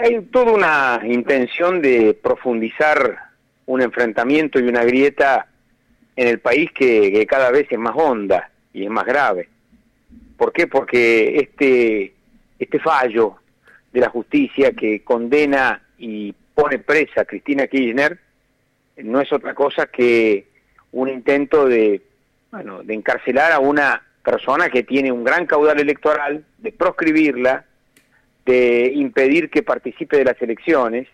hay toda una intención de profundizar un enfrentamiento y una grieta en el país que, cada vez es más honda y es más grave. ¿Por qué? Porque este, este fallo de la justicia que condena y pone presa a Cristina Kirchner no es otra cosa que un intento de, bueno, de encarcelar a una persona que tiene un gran caudal electoral, de proscribirla, de impedir que participe de las elecciones.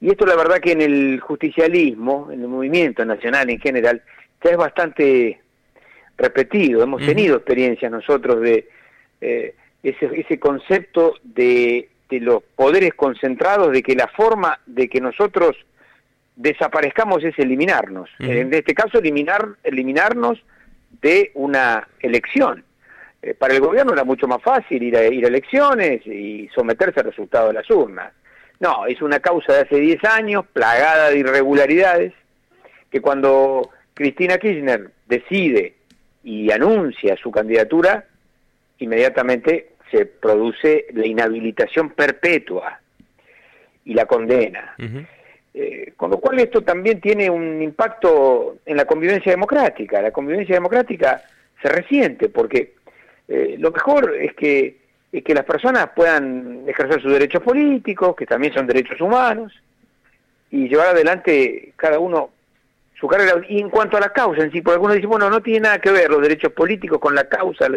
Y esto la verdad que en el justicialismo, en el movimiento nacional en general, ya es bastante repetido. Hemos tenido experiencias nosotros de eh, ese, ese concepto de, de los poderes concentrados, de que la forma de que nosotros desaparezcamos es eliminarnos. En este caso, eliminar, eliminarnos de una elección. Eh, para el gobierno era mucho más fácil ir a, ir a elecciones y someterse al resultado de las urnas. No, es una causa de hace 10 años, plagada de irregularidades, que cuando Cristina Kirchner decide y anuncia su candidatura, inmediatamente se produce la inhabilitación perpetua y la condena. Eh, con lo cual esto también tiene un impacto en la convivencia democrática. La convivencia democrática se resiente porque eh, lo mejor es que, es que las personas puedan ejercer sus derechos políticos, que también son derechos humanos, y llevar adelante cada uno su carrera. Y en cuanto a la causa en sí, porque algunos dicen, bueno, no tiene nada que ver los derechos políticos con la causa,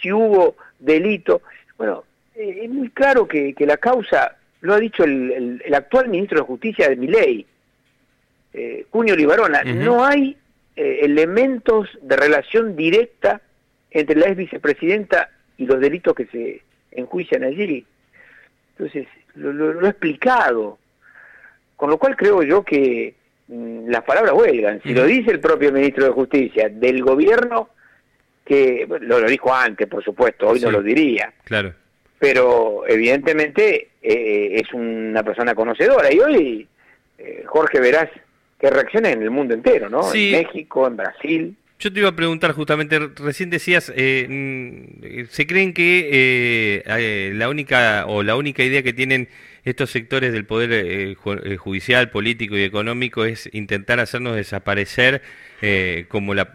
si hubo delito. Bueno, eh, es muy claro que, que la causa lo ha dicho el, actual ministro de Justicia de mi ley, eh, Cunio Libarona, no hay eh, elementos de relación directa entre la ex vicepresidenta y los delitos que se enjuician allí. Entonces, lo, he explicado. Con lo cual creo yo que mm, las palabras huelgan. Si lo dice el propio ministro de Justicia del gobierno, que lo, lo dijo antes, por supuesto, hoy no lo diría. Claro pero evidentemente eh, es una persona conocedora y hoy eh, Jorge verás qué reacciona en el mundo entero, ¿no? En México, en Brasil. Yo te iba a preguntar justamente, recién decías, eh, mm, ¿se creen que la única o la única idea que tienen estos sectores del poder judicial, político y económico es intentar hacernos desaparecer como la,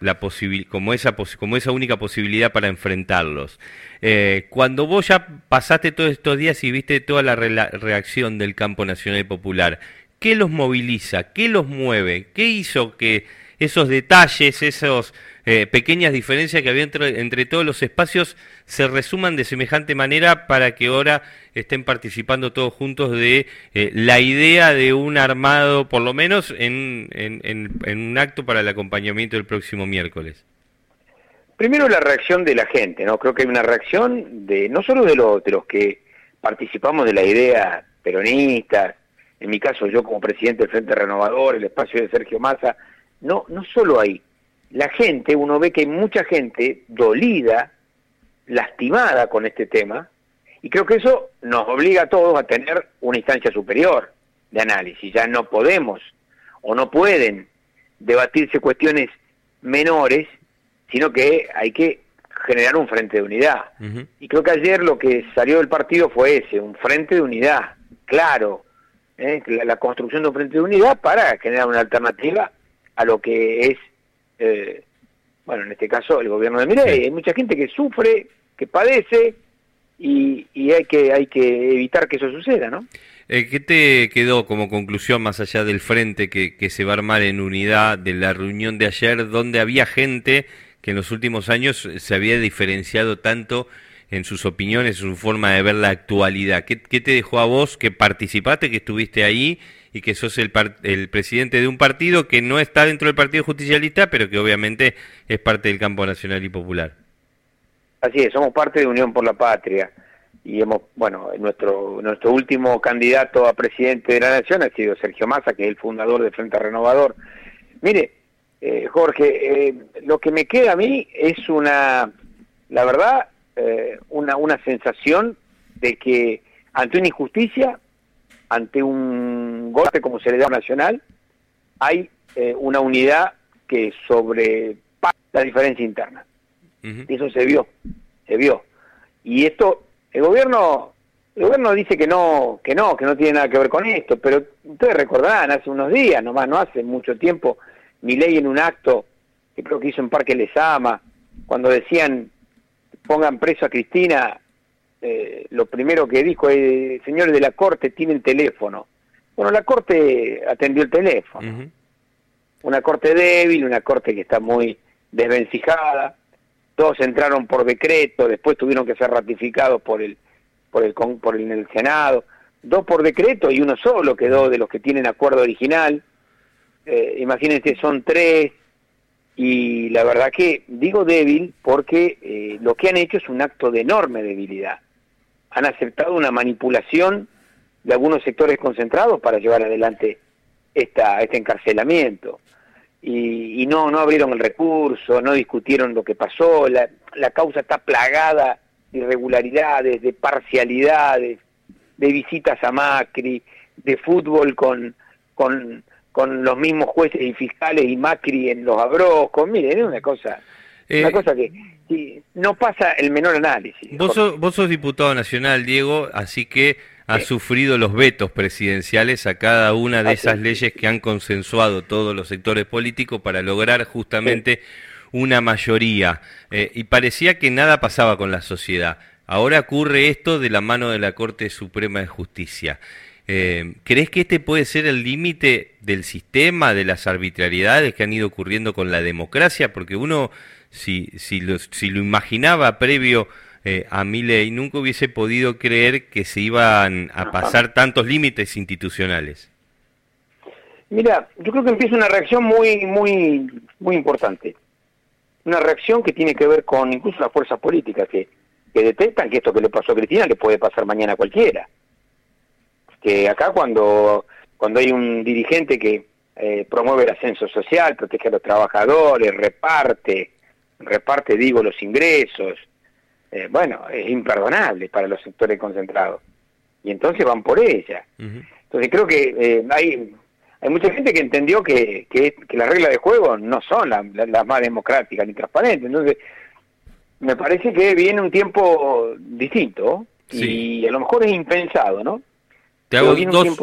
esa como esa única posibilidad para enfrentarlos? Eh, cuando vos ya pasaste todos estos días y viste toda la reacción del campo nacional y popular, ¿qué los moviliza? ¿Qué los mueve? ¿Qué hizo que esos detalles, esas eh, pequeñas diferencias que había entre, todos los espacios se resuman de semejante manera para que ahora estén participando todos juntos de eh, la idea de un armado, por lo menos en un acto para el acompañamiento del próximo miércoles? Primero la reacción de la gente, ¿no? Creo que hay una reacción de no solo de, de los que participamos de la idea peronista, en mi caso yo como presidente del Frente Renovador, el espacio de Sergio Massa, no, no solo ahí. La gente, uno ve que hay mucha gente dolida, lastimada con este tema, y creo que eso nos obliga a todos a tener una instancia superior de análisis. Ya no podemos o no pueden debatirse cuestiones menores sino que hay que generar un frente de unidad. Y creo que ayer lo que salió del partido fue ese, un frente de unidad, claro, ¿eh? la, construcción de un frente de unidad para generar una alternativa a lo que es, eh, bueno, en este caso el gobierno de Mireille. Hay mucha gente que sufre, que padece, y, hay, que, hay que evitar que eso suceda, ¿no? Eh, ¿Qué te quedó como conclusión más allá del frente que, que se va a armar en unidad de la reunión de ayer, donde había gente que en los últimos años se había diferenciado tanto en sus opiniones, en su forma de ver la actualidad. ¿Qué, te dejó a vos que participaste, que estuviste ahí y que sos el, el presidente de un partido que no está dentro del Partido Justicialista, pero que obviamente es parte del campo nacional y popular? Así es, somos parte de Unión por la Patria y hemos, bueno, nuestro nuestro último candidato a presidente de la Nación ha sido Sergio Massa, que es el fundador de Frente Renovador. Mire, eh, Jorge, eh, lo que me queda a mí es una, la verdad, eh, una, una sensación de que ante una injusticia, ante un golpe como se le da a Nacional, hay una unidad que sobrepasa la diferencia interna. Y eso se vio, se vio. Y esto, el gobierno El gobierno dice que no, que no, que no tiene nada que ver con esto, pero ustedes recordarán, hace unos días, nomás no hace mucho tiempo, mi ley en un acto que creo que hizo en Parque Lesama, cuando decían pongan preso a Cristina, eh, lo primero que dijo es, señores de la Corte, tienen teléfono. Bueno, la Corte atendió el teléfono. Una Corte débil, una Corte que está muy desvencijada. Todos entraron por decreto, después tuvieron que ser ratificados por el por el por el, Senado. Dos por decreto y uno solo quedó de los que tienen acuerdo original. Eh, imagínense, son tres. Y la verdad que digo débil porque eh, lo que han hecho es un acto de enorme debilidad. Han aceptado una manipulación de algunos sectores concentrados para llevar adelante esta, este encarcelamiento. Y, no, no abrieron el recurso, no discutieron lo que pasó, la, la causa está plagada de irregularidades, de parcialidades, de visitas a Macri, de fútbol con, con, con los mismos jueces y fiscales y Macri en los abrocos. Miren, es una cosa, una eh, cosa que no pasa el menor análisis. Vos vos sos diputado nacional, Diego, así que ha sufrido los vetos presidenciales a cada una de esas leyes que han consensuado todos los sectores políticos para lograr justamente una mayoría. Eh, y parecía que nada pasaba con la sociedad. Ahora ocurre esto de la mano de la Corte Suprema de Justicia. Eh, ¿Crees que este puede ser el límite del sistema, de las arbitrariedades que han ido ocurriendo con la democracia? Porque uno, si, si, lo, si lo imaginaba previo eh, a mi ley, nunca hubiese podido creer que se iban a pasar tantos límites institucionales. Mira, yo creo que empieza una reacción muy, muy, muy importante. Una reacción que tiene que ver con incluso las fuerzas políticas que, que detectan que esto que le pasó a Cristina le puede pasar mañana a cualquiera. Que acá cuando, cuando hay un dirigente que eh, promueve el ascenso social, protege a los trabajadores, reparte, reparte, digo, los ingresos, eh, bueno, es imperdonable para los sectores concentrados. Y entonces van por ella. Entonces creo que eh, hay, hay mucha gente que entendió que, que, las reglas de juego no son las más democráticas ni transparentes. Entonces, me parece que viene un tiempo distinto y a lo mejor es impensado, ¿no? Te hago, dos,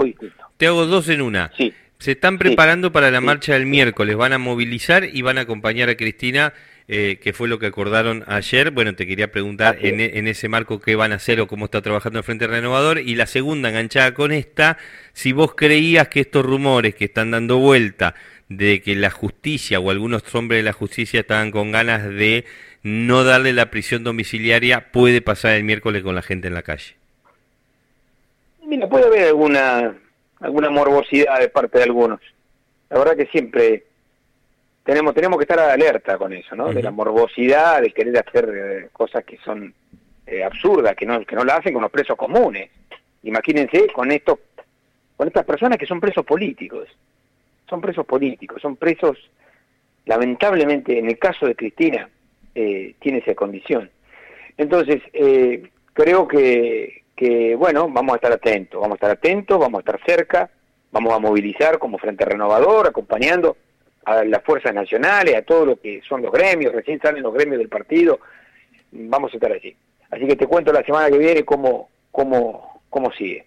te hago dos en una. Sí. Se están preparando para la marcha del miércoles, van a movilizar y van a acompañar a Cristina eh, que fue lo que acordaron ayer. Bueno, te quería preguntar en, e, en, ese marco qué van a hacer o cómo está trabajando el Frente Renovador. Y la segunda, enganchada con esta, si vos creías que estos rumores que están dando vuelta de que la justicia o algunos hombres de la justicia estaban con ganas de no darle la prisión domiciliaria, puede pasar el miércoles con la gente en la calle. Mira, puede haber alguna, alguna morbosidad de parte de algunos. La verdad que siempre tenemos tenemos que estar alerta con eso, ¿no? De la morbosidad, de querer hacer eh, cosas que son eh, absurdas, que no que no la hacen con los presos comunes. Imagínense con esto con estas personas que son presos políticos. Son presos políticos, son presos lamentablemente en el caso de Cristina eh, tiene esa condición. Entonces, creo que, que, bueno, vamos a estar atentos, vamos a estar atentos, vamos a estar cerca, vamos a movilizar como Frente Renovador, acompañando a las fuerzas nacionales, a todo lo que son los gremios, recién salen los gremios del partido, vamos a estar allí. Así que te cuento la semana que viene cómo, cómo, cómo sigue.